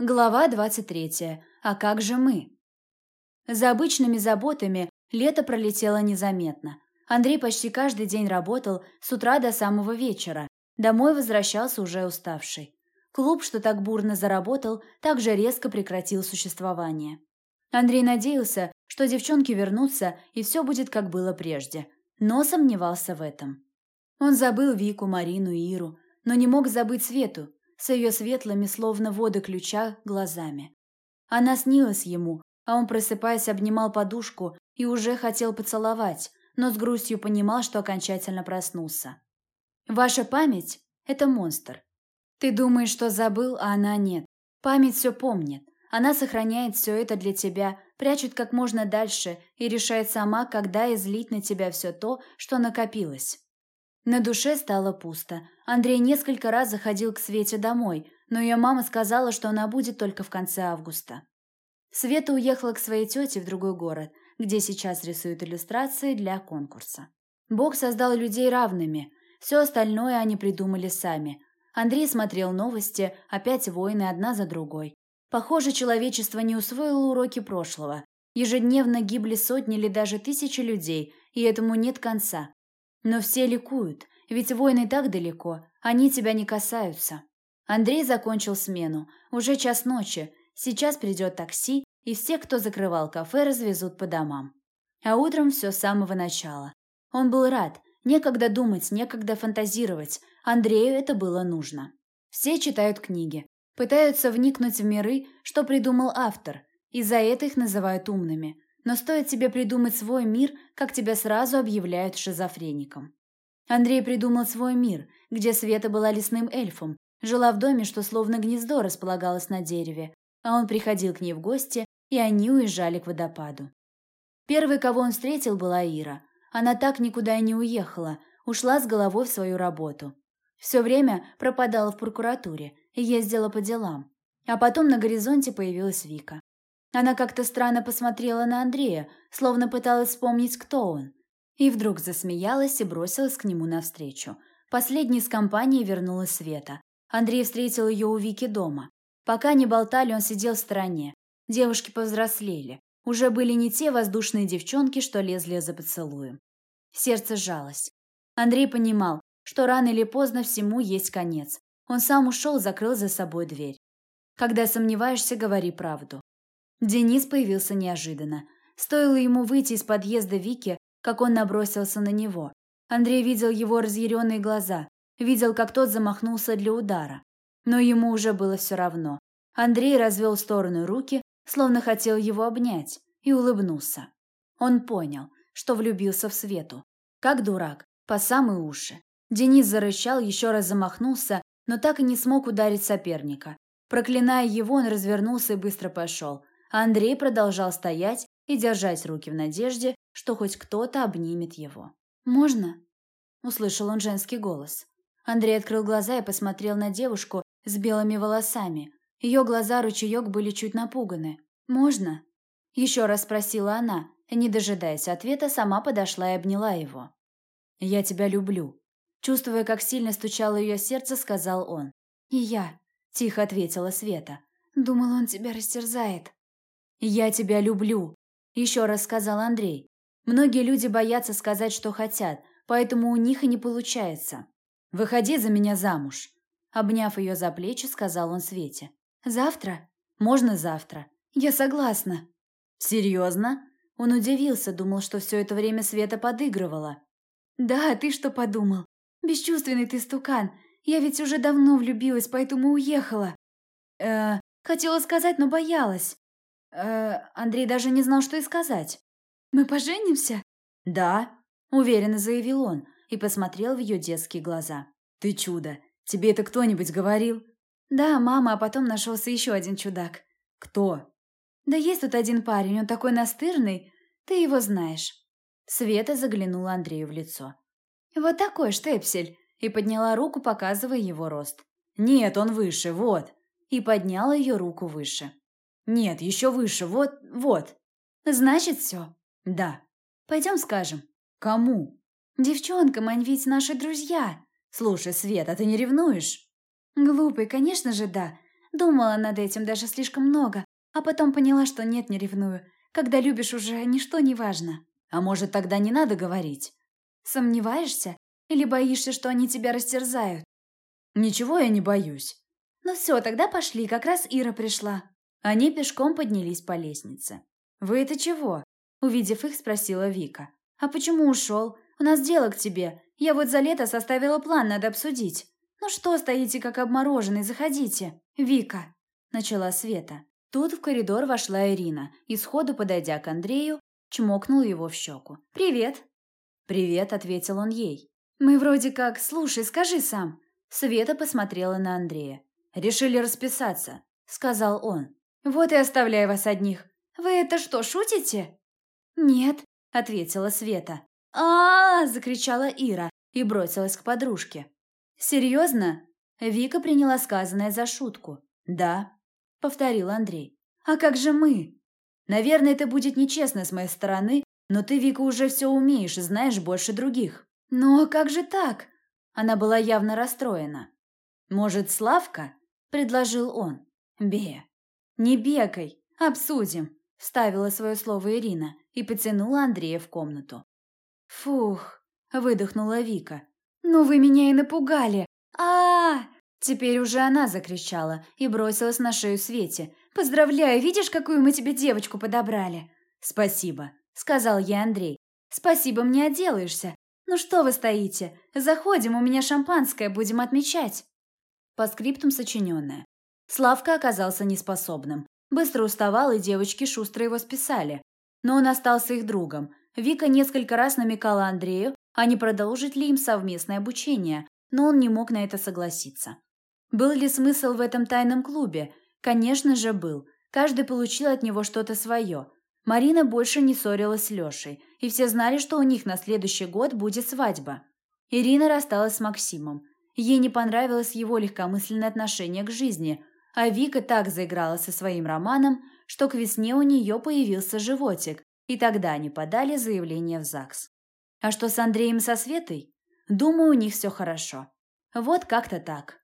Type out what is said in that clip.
Глава 23. А как же мы? За обычными заботами лето пролетело незаметно. Андрей почти каждый день работал с утра до самого вечера. Домой возвращался уже уставший. Клуб, что так бурно заработал, также резко прекратил существование. Андрей надеялся, что девчонки вернутся и все будет как было прежде, но сомневался в этом. Он забыл Вику, Марину и Иру, но не мог забыть Свету, с ее светлыми, словно воды ключа, глазами. Она снилась ему, а он, просыпаясь, обнимал подушку и уже хотел поцеловать, но с грустью понимал, что окончательно проснулся. «Ваша память – это монстр. Ты думаешь, что забыл, а она нет. Память все помнит. Она сохраняет все это для тебя, прячет как можно дальше и решает сама, когда излить на тебя все то, что накопилось. На душе стало пусто. Андрей несколько раз заходил к Свете домой, но ее мама сказала, что она будет только в конце августа. Света уехала к своей тете в другой город, где сейчас рисуют иллюстрации для конкурса. Бог создал людей равными, все остальное они придумали сами. Андрей смотрел новости, опять войны одна за другой. Похоже, человечество не усвоило уроки прошлого. Ежедневно гибли сотни или даже тысячи людей, и этому нет конца. Но все ликуют, ведь войны так далеко, они тебя не касаются. Андрей закончил смену. Уже час ночи. Сейчас придет такси, и все, кто закрывал кафе, развезут по домам. А утром все с самого начала. Он был рад. Некогда думать, некогда фантазировать. Андрею это было нужно. Все читают книги. Пытаются вникнуть в миры, что придумал автор. И за это их называют умными. Но стоит тебе придумать свой мир, как тебя сразу объявляют шизофреником. Андрей придумал свой мир, где Света была лесным эльфом, жила в доме, что словно гнездо располагалось на дереве, а он приходил к ней в гости, и они уезжали к водопаду. Первой, кого он встретил, была Ира. Она так никуда и не уехала, ушла с головой в свою работу. Все время пропадала в прокуратуре ездила по делам. А потом на горизонте появилась Вика. Она как-то странно посмотрела на Андрея, словно пыталась вспомнить, кто он. И вдруг засмеялась и бросилась к нему навстречу. Последней из компании вернулась Света. Андрей встретил ее у Вики дома. Пока не болтали, он сидел в стороне. Девушки повзрослели. Уже были не те воздушные девчонки, что лезли за поцелуем. Сердце сжалось. Андрей понимал, что рано или поздно всему есть конец. Он сам ушел, закрыл за собой дверь. Когда сомневаешься, говори правду. Денис появился неожиданно. Стоило ему выйти из подъезда Вики, как он набросился на него. Андрей видел его разъяренные глаза, видел, как тот замахнулся для удара. Но ему уже было все равно. Андрей развел в сторону руки, словно хотел его обнять, и улыбнулся. Он понял, что влюбился в Свету. Как дурак, по самые уши. Денис зарычал, еще раз замахнулся, но так и не смог ударить соперника. Проклиная его, он развернулся и быстро пошел. Андрей продолжал стоять и держать руки в надежде, что хоть кто-то обнимет его. «Можно?» – услышал он женский голос. Андрей открыл глаза и посмотрел на девушку с белыми волосами. Ее глаза ручеек были чуть напуганы. «Можно?» – еще раз спросила она. Не дожидаясь ответа, сама подошла и обняла его. «Я тебя люблю», – чувствуя, как сильно стучало ее сердце, сказал он. «И я», – тихо ответила Света. «Думал, он тебя растерзает». «Я тебя люблю», – еще раз сказал Андрей. Многие люди боятся сказать, что хотят, поэтому у них и не получается. «Выходи за меня замуж», – обняв ее за плечи, сказал он Свете. «Завтра?» «Можно завтра». «Я согласна». «Серьезно?» Он удивился, думал, что все это время Света подыгрывала. «Да, ты что подумал? Бесчувственный ты стукан. Я ведь уже давно влюбилась, поэтому уехала». «Э, хотела сказать, но боялась. Э, Андрей даже не знал, что и сказать. «Мы поженимся?» «Да», – уверенно заявил он и посмотрел в ее детские глаза. «Ты чудо! Тебе это кто-нибудь говорил?» «Да, мама, а потом нашелся еще один чудак». «Кто?» «Да есть тут один парень, он такой настырный. Ты его знаешь». Света заглянула Андрею в лицо. «Вот такой штепсель!» и подняла руку, показывая его рост. «Нет, он выше, вот!» и подняла ее руку выше. Нет, еще выше, вот, вот. Значит, все. Да. Пойдем скажем. Кому? Девчонкам, они ведь наши друзья. Слушай, Свет, а ты не ревнуешь? Глупый, конечно же, да. Думала над этим даже слишком много, а потом поняла, что нет, не ревную. Когда любишь уже, ничто не важно. А может, тогда не надо говорить? Сомневаешься? Или боишься, что они тебя растерзают? Ничего я не боюсь. Ну все, тогда пошли, как раз Ира пришла. Они пешком поднялись по лестнице. «Вы это чего?» Увидев их, спросила Вика. «А почему ушел? У нас дело к тебе. Я вот за лето составила план, надо обсудить. Ну что стоите, как обмороженный, заходите. Вика!» Начала Света. Тут в коридор вошла Ирина и, сходу подойдя к Андрею, чмокнула его в щеку. «Привет!» «Привет», — ответил он ей. «Мы вроде как... Слушай, скажи сам». Света посмотрела на Андрея. «Решили расписаться», — сказал он. «Вот и оставляю вас одних. Вы это что, шутите?» «Нет», — ответила Света. а, -а, -а закричала Ира и бросилась к подружке. «Серьезно?» Вика приняла сказанное за шутку. «Да», — повторил Андрей. «А как же мы?» «Наверное, это будет нечестно с моей стороны, но ты, Вика, уже все умеешь и знаешь больше других». «Но как же так?» Она была явно расстроена. «Может, Славка?» – предложил он. «Бея». «Не бегай, обсудим», – вставила свое слово Ирина и потянула Андрея в комнату. «Фух», – выдохнула Вика. «Ну вы меня и напугали! а, -а, -а Теперь уже она закричала и бросилась на шею Свете. «Поздравляю, видишь, какую мы тебе девочку подобрали?» «Спасибо», – сказал ей Андрей. «Спасибо, мне отделаешься. Ну что вы стоите? Заходим, у меня шампанское, будем отмечать». По скриптум сочиненное. Славка оказался неспособным. Быстро уставал, и девочки шустро его списали. Но он остался их другом. Вика несколько раз намекала Андрею, а не продолжить ли им совместное обучение, но он не мог на это согласиться. Был ли смысл в этом тайном клубе? Конечно же, был. Каждый получил от него что-то свое. Марина больше не ссорилась с Лешей, и все знали, что у них на следующий год будет свадьба. Ирина рассталась с Максимом. Ей не понравилось его легкомысленное отношение к жизни, а Вика так заиграла со своим романом, что к весне у нее появился животик, и тогда они подали заявление в ЗАГС. А что с Андреем со Светой? Думаю, у них все хорошо. Вот как-то так.